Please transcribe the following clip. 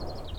Sure.